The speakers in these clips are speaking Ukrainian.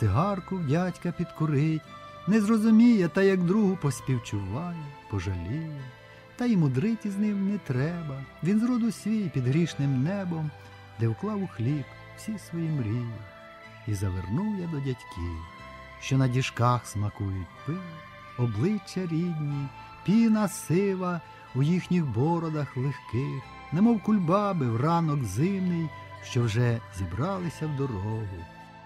цигарку в дядька підкурить, не зрозуміє, та як другу поспівчуває, пожаліє, та й мудрить із ним не треба. Він зроду свій під грішним небом, де вклав у хліб всі свої мрії. І завернув я до дядьків, що на діжках смакують пиво, обличчя рідні, піна сива у їхніх бородах легких, немов кульбаби в ранок зимний, що вже зібралися в дорогу,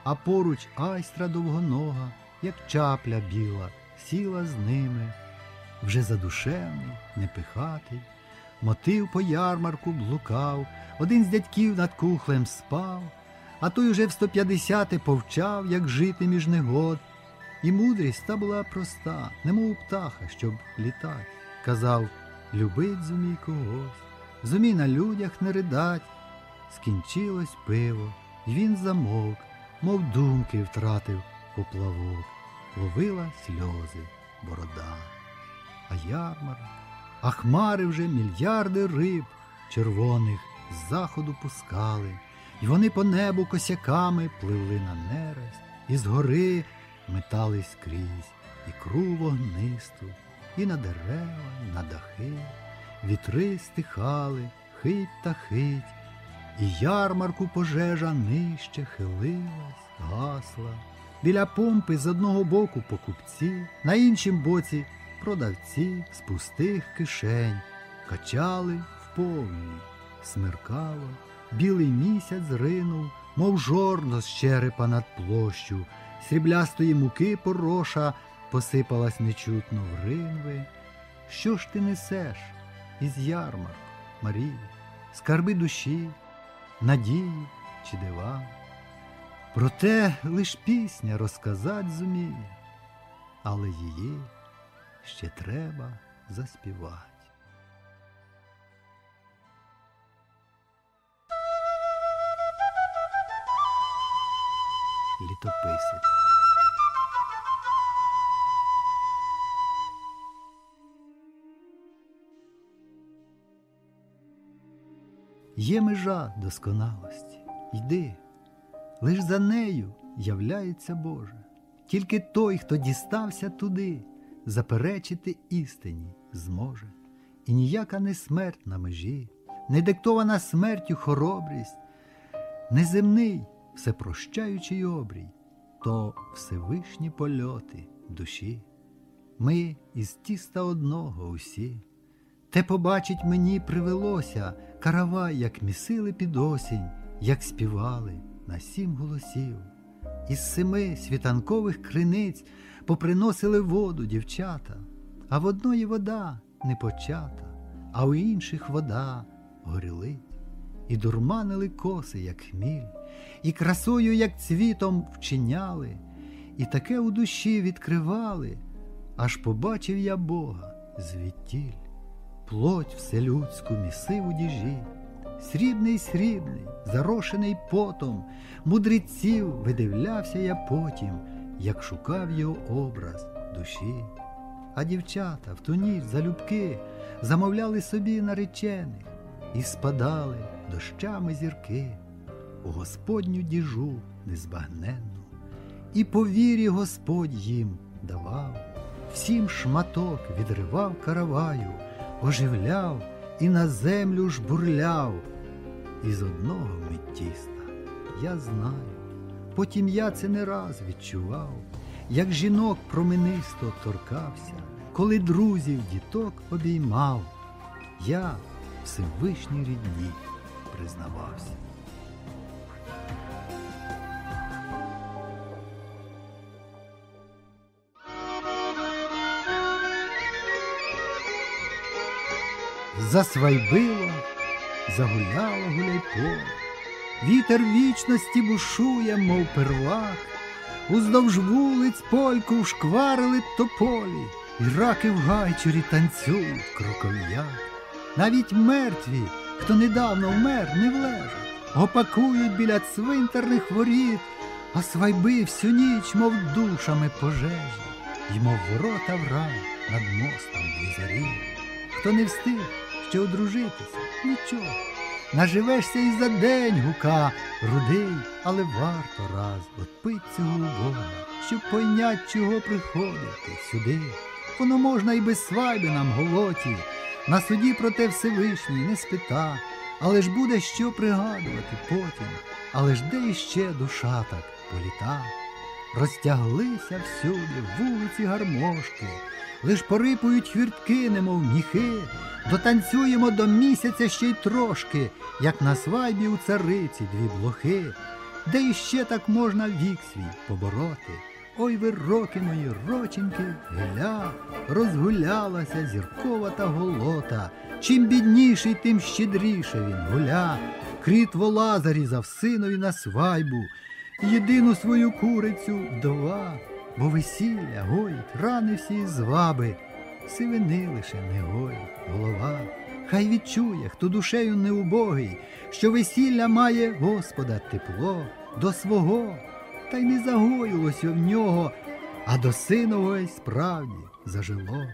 а поруч айстра довгонога, як чапля біла, сіла з ними, вже задушевний, непихатий, мотив по ярмарку блукав, один з дядьків над кухлем спав, а той уже в 150 повчав, як жити між негод. І мудрість та була проста, немов птаха, щоб літать. Казав любить зумій когось, зумій на людях не ридать. Скінчилось пиво, і він замовк, мов думки втратив поплавок, ловила сльози борода. А ярмарок, а хмари вже мільярди риб червоних з заходу пускали, і вони по небу косяками пливли на нерест, і згори метались крізь ікру вогнисту, і на дерева, і на дахи, вітри стихали, хить та хить, і ярмарку пожежа нижче хилилась, гасла. Біля помпи з одного боку покупці, на іншім боці продавці з пустих кишень качали в повні, смеркало, білий місяць ринув, мов жорно з черепа над площу, сріблястої муки пороша посипалась нечутно в ринви. Що ж ти несеш із ярмарку, Марії, скарби душі, надії чи дива? Проте лиш пісня розказать зуміє, але її ще треба заспівати. Літописець Є межа досконалості. Йди, лиш за нею являється Боже. Тільки той, хто дістався туди, заперечити істині зможе. І ніяка не смерть на межі, не диктована смертю хоробрість, неземний всепрощаючий обрій, то Всевишні польоти душі. Ми із тіста одного усі. Те побачить мені привелося каравай, як місили під осінь, як співали на сім голосів. Із семи світанкових криниць поприносили воду дівчата, а в одної вода не почата, а у інших вода горілить, і дурманили коси, як хміль, і красою, як цвітом вчиняли, і таке у душі відкривали, аж побачив я Бога звідтіль плоть вселюдську місив у діжі, срібний срібний, зарошений потом, мудреців видивлявся я потім, як шукав його образ душі. А дівчата в ту ніч залюбки замовляли собі наречених і спадали дощами зірки у Господню діжу незбагненну, і по вірі Господь їм давав, всім шматок відривав караваю оживляв і на землю ж бурляв. Із одного миттіста я знаю, потім я це не раз відчував, як жінок променисто торкався, коли друзів діток обіймав, я Всевишній рідні признавався. Засвайбило, загуляло гуляйполе, вітер вічності бушує, мов первак, уздовж вулиць польку шкварили тополі, і раки в гайчурі танцюють кроков'як. Навіть мертві, хто недавно вмер, не влежать, гопакують біля цвинтарних воріт, а свайби всю ніч, мов душами пожежі, й мов ворота в рай над мостом дві. Хто не встиг ще одружитися, нічого. наживешся і за день гука, рудий, але варто раз отпить цього Бога, щоб пойнять, чого приходити сюди. Воно можна і без свайби нам голоті, на суді проте Всевишній не спита, але ж буде що пригадувати потім, але ж де іще душа так політа. Розтяглися всюди вулиці гармошки, лиш порипують хвіртки, немов міхи, дотанцюємо до місяця ще й трошки, як на свадьбі у цариці дві блохи, де іще так можна вік свій побороти. Ой ви роки мої роченьки, гля, розгулялася зіркова та голота. Чим бідніший, тим щедріше він гуля. Кріт вола зарізав синові на свайбу, єдину свою курицю два, бо весілля гоїть рани всі зваби, сивини лише не гоїть голова. Хай відчує, хто душею не убогий, що весілля має Господа тепло до свого, та й не загоїлося в нього, а до синової справді зажило.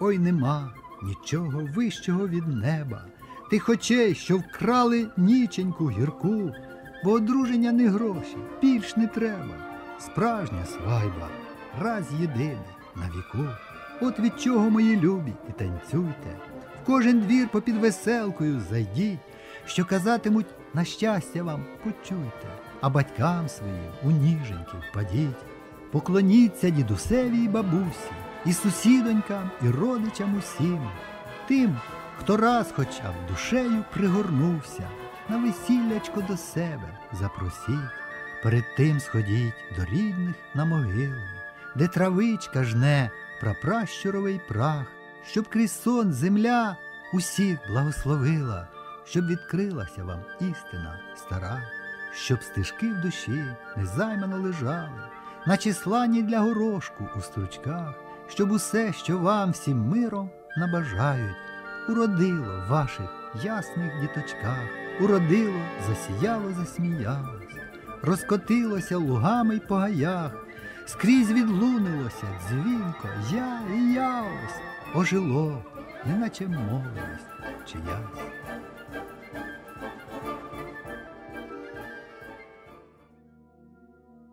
Ой нема нічого вищого від неба, тих очей, що вкрали ніченьку гірку, бо одруження не гроші, більш не треба. Справжня свайба, раз єдине на віку. От від чого, мої любі, і танцюйте. В кожен двір попід веселкою зайдіть, що казатимуть на щастя вам почуйте, а батькам своїм у ніженьки впадіть. Поклоніться дідусеві й бабусі, і сусідонькам, і родичам усім, тим, хто раз хоча б душею пригорнувся, на весіллячко до себе запросіть. Перед тим сходіть до рідних на могили, де травичка жне прапращуровий прах, щоб крізь сон земля усіх благословила, щоб відкрилася вам істина стара, щоб стежки в душі незаймано лежали, наче слані для горошку у стручках, щоб усе, що вам всім миром набажають, уродило в ваших ясних діточках, уродило, засіяло, засміялось, розкотилося лугами й по гаях, скрізь відлунилося дзвінко, я і я ось ожило, неначе молодість чиясь.